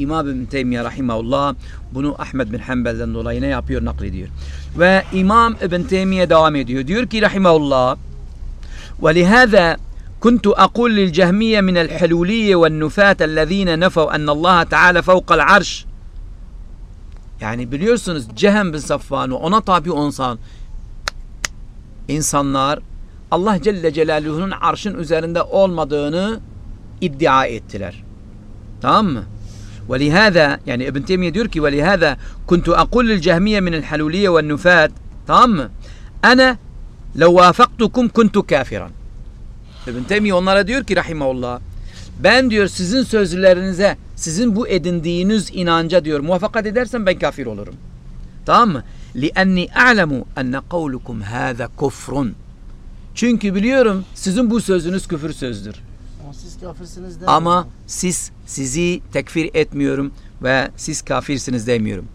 İmam İbn Teymiye rahimahullah bunu Ahmed bin Hanbel'den dolayı ne yapıyor naklediyor. Ve İmam İbn Teymiye devam ediyor. Diyor ki rahimahullah ولهذا كنت أقول للجهمية من الحلولية والنفاة الذين نفوا أن الله تعالى فوق العرش yani biliyorsunuz Cehem bin Safvan ve ona tabi onsan insanlar Allah Celle Celaluhu'nun arşın üzerinde olmadığını iddia ettiler. Tamam mı? ولهذا yani İbn Teymiye diyor ki ولهذا كنت أقول للجهمية من الحلولية والنفاة tamam mı? Ana لو وافقتكم كنت كافرا İbn Teymiye onlara diyor ki rahimahullah ben diyor sizin sözlerinize sizin bu edindiğiniz inanca diyor muvaffakat edersem ben kafir olurum. Tamam mı? لِأَنِّي أَعْلَمُ أَنَّ قَوْلُكُمْ هَذَا كُفْرٌ Çünkü biliyorum sizin bu sözünüz küfür sözdür. Siz kafirsiniz demiyor. Ama siz sizi tekfir etmiyorum ve siz kafirsiniz demiyorum.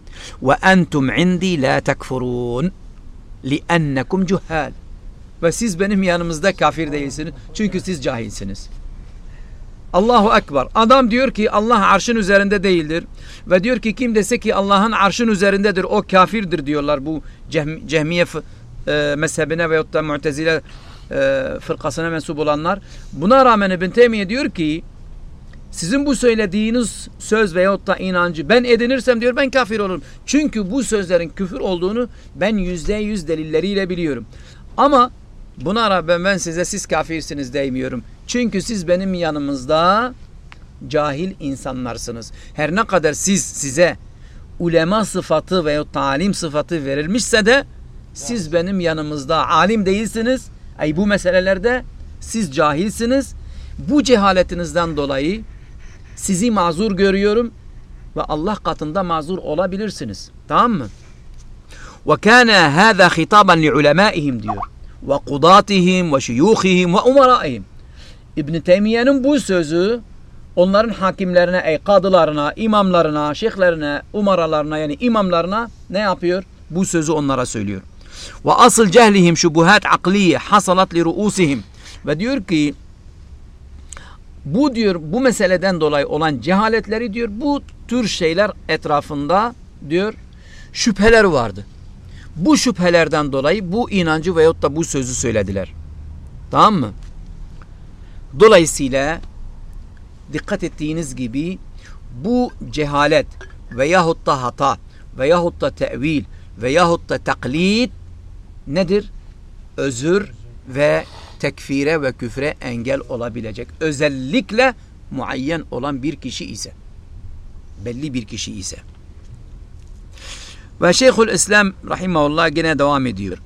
Ve entum indi la tekfurun li'ennekum cuhal. Ve siz benim yanımızda kafir değilsiniz. Çünkü siz cahilsiniz. Allahu Ekber. Adam diyor ki Allah arşın üzerinde değildir. Ve diyor ki kim dese ki Allah'ın arşın üzerindedir o kafirdir diyorlar bu cehm cehmiye e, mezhebine veyahut da mu'tezile e, fırkasına mensup olanlar. Buna rağmen İbn Teymiye diyor ki sizin bu söylediğiniz söz veyahut da inancı ben edinirsem diyor ben kafir olurum. Çünkü bu sözlerin küfür olduğunu ben yüzde yüz delilleriyle biliyorum. Ama buna rağmen ben size siz kafirsiniz demiyorum. Çünkü siz benim yanımızda cahil insanlarsınız. Her ne kadar siz size ulema sıfatı veya talim sıfatı verilmişse de siz benim yanımızda alim değilsiniz. Ay bu meselelerde siz cahilsiniz. Bu cehaletinizden dolayı sizi mazur görüyorum ve Allah katında mazur olabilirsiniz. Tamam mı? Ve kana hâzâ hitaban li ulemâihim diyor. Ve kudatihim ve şuyuhihim ve umaraihim. İbn Teymiye'nin bu sözü onların hakimlerine, ey kadılarına, imamlarına, şeyhlerine, umaralarına yani imamlarına ne yapıyor? Bu sözü onlara söylüyor. Ve asıl cehlihim şubuhat akliye hasalat li ruusihim. Ve diyor ki bu diyor bu meseleden dolayı olan cehaletleri diyor bu tür şeyler etrafında diyor şüpheler vardı. Bu şüphelerden dolayı bu inancı veyahut da bu sözü söylediler. Tamam mı? Dolayısıyla dikkat ettiğiniz gibi bu cehalet veyahut da hata veyahut da tevil veyahut da taklit nedir? Özür ve tekfire ve küfre engel olabilecek. Özellikle muayyen olan bir kişi ise. Belli bir kişi ise. Ve Şeyhül İslam rahimahullah gene devam ediyor.